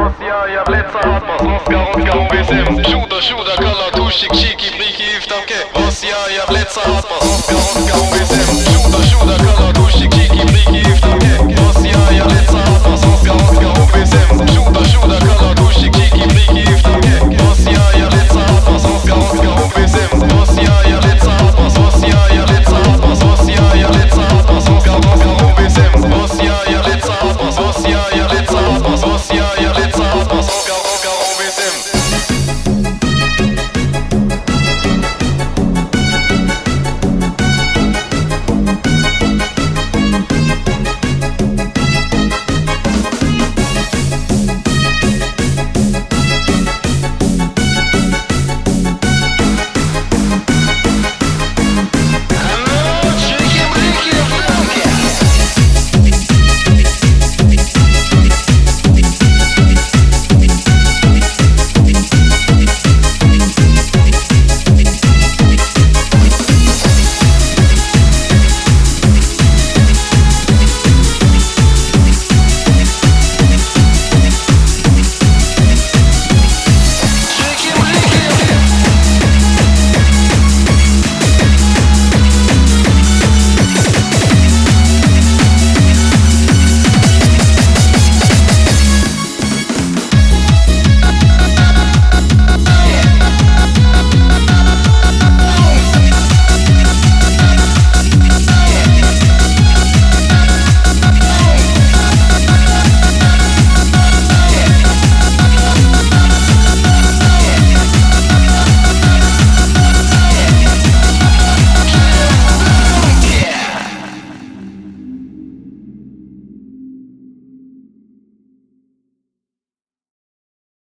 Kosmos, ja, ja, lecę atmos Moska, Oska, USM Siuda, siuda, kala, tusik, siki, bliki i wtamkę Os, ja, ja, lecę atmos Moska, Oska, USM